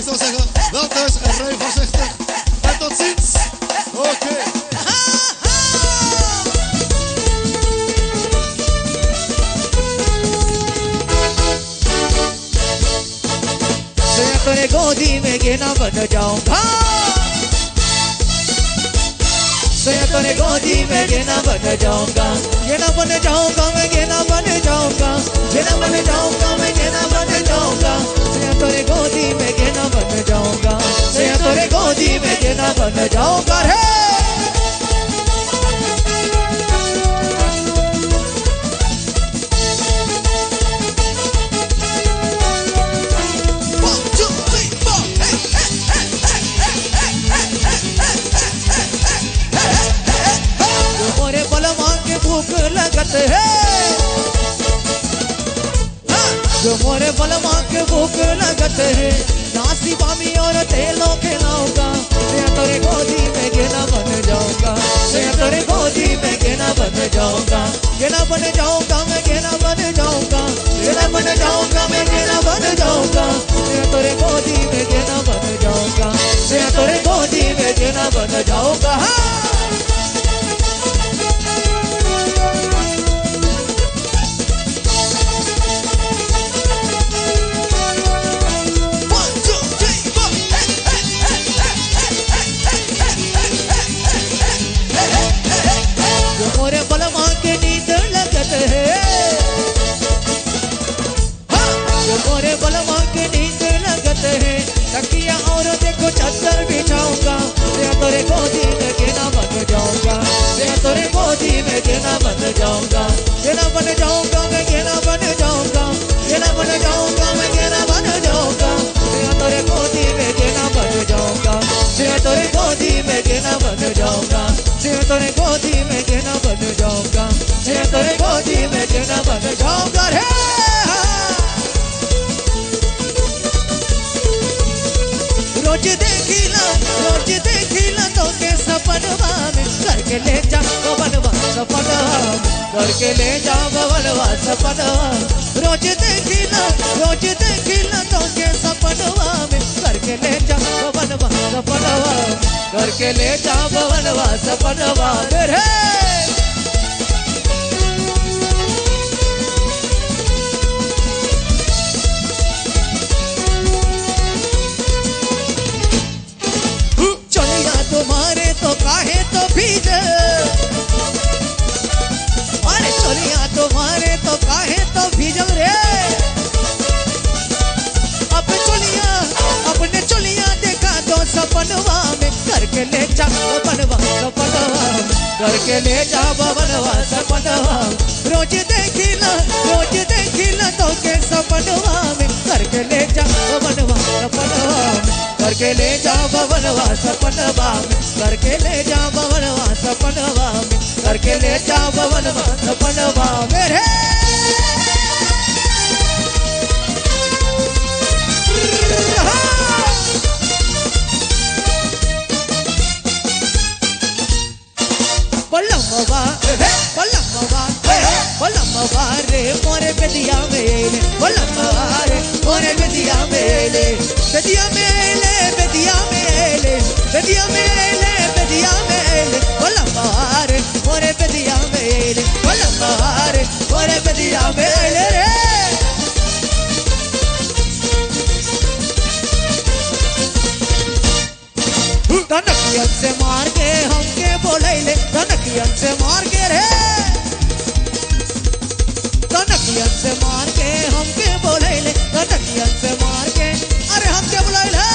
Ik zou zeggen, wel thuis en rij voorzichtig. En tot ziens. Oké. तेरे गोदी में गेना बन जाऊँगा। गेना बन जाऊँगा, मैं गेना बन जाऊँगा। गेना बन जाऊँगा, मैं गेना बन जाऊँगा। मैं तेरे गोदी में गेना बन जाऊँगा। मैं तेरे गोदी में गेना बन जाऊँगा। रे! भूख लगत है। नासी बामी और तेलों खिलाऊँगा मैं तेरे गोदी में गेना बन जाऊँगा। मैं तेरे गोदी में गेना बन जाऊँगा। गिना बन जाऊँगा, मैं गिना बन जाऊँगा। गिना बन जाऊँगा, मैं गिना बन जाऊँगा। मैं तेरे गोदी में गिना बन जाऊँगा। मैं तेरे गोदी में गिना बन जाऊँगा। जाऊँगा। गिना बन जाऊँगा मैं गिना बन जाऊँगा। गिना बन जाऊँगा मैं गिना बन जाऊँगा। मैं तेरे गोदी में गिना बन जाऊँगा। मैं तेरे गोदी में गिना बन जाऊँगा। मैं तेरे गोदी में गिना बन जाऊँगा। मैं तेरे गोदी में गिना बन जाऊँगा रे। रोज देखिला रोज देखिला तो के सपनवा में करके ले जा बबलवा सपनवा घर धड़कने जा बवलवा सपनवा। रोज देखिला रोज देखिला तो के सपनवा। में घर धड़कने जा बवलवा सपनवा। धड़कने जा बवलवा सपनवा। रे करके ले जा बबलवा सपनवा। रोज देखी ना, रोज देखी ना तो के सपनवा में। करके ले जा बबलवा सपनवा करके ले जा बबलवा सपनवा करके ले जा बबलवा सपनवा करके ले जा बबलवा सपनवा में। ಸತಿಯ ಮೇಲೆ ಒಲ್ಲಮ್ಮಾರೆ ಓನೆ ಬೆದಿಯ ಮೇಲೆ ಬೆದಿಯ ಮೇಲೆ ಬೆದಿಯ ಮೇಲೆ ಬೆದಿಯ ಮೇಲೆ ಬೆದಿಯ ಮೇಲೆ ಒಲ್ಲಮ್ಮಾರೆ ಓನೆ ಬೆದಿಯ ಮೇಲೆ ಒಲ್ಲಮ್ಮಾರೆ ಓನೆ ಬೆದಿಯ ಮೇಲೆ कनकियन से मार के हमके बोले कनकियन से मार के रे तनकियन से मार के हमके बोलैले कटकियन से मार के। अरे हमके बोलैले और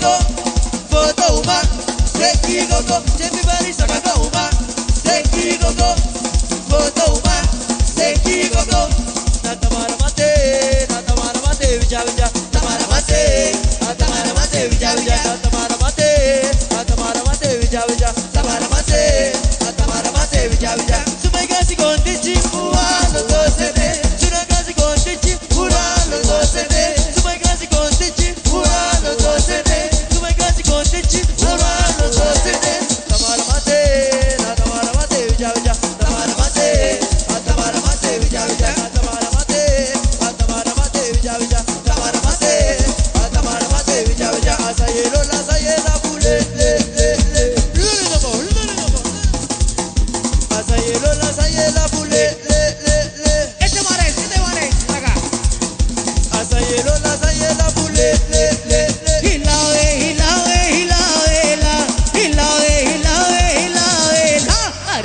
go foto uma take seki gogo jemi bari sakato uma take go go foto uma take go go na tamara mate na tamara mate vija vija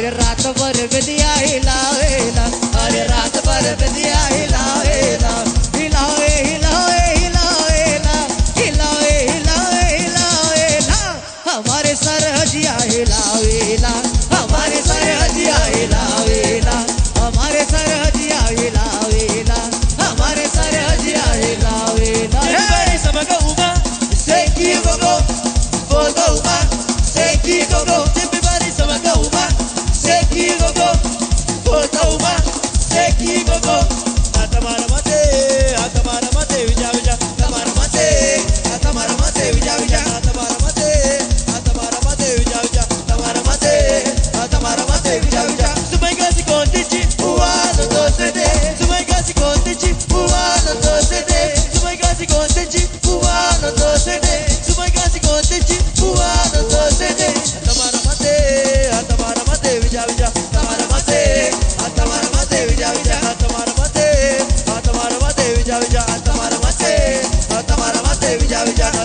Rato por el pedía y la. Vela, haré rato por el pedía y la vela.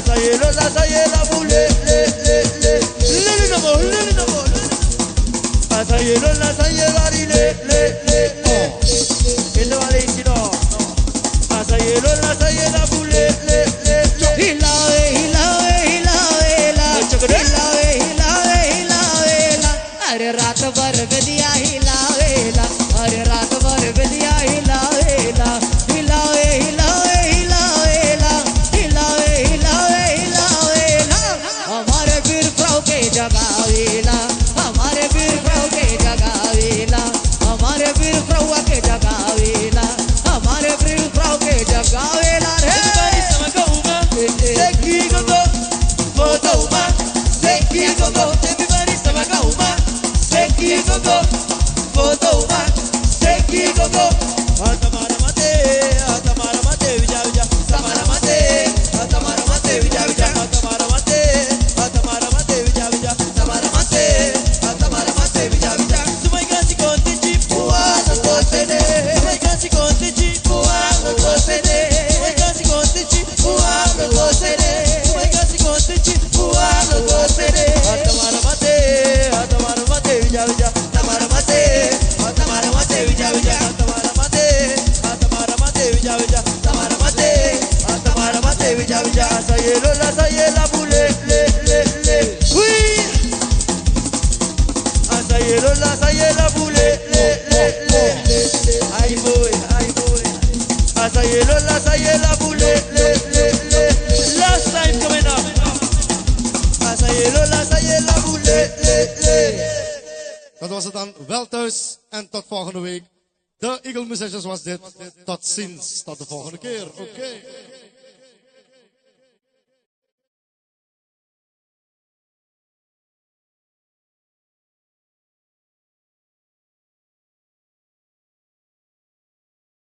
Soy el osa, soy el abu भर विद्या हिलावेला अरे रात भर विद्या हिलावेला Dat was het dan. Wel thuis en tot volgende week. De Eagle Musicians was dit. Tot ziens. Tot de volgende keer.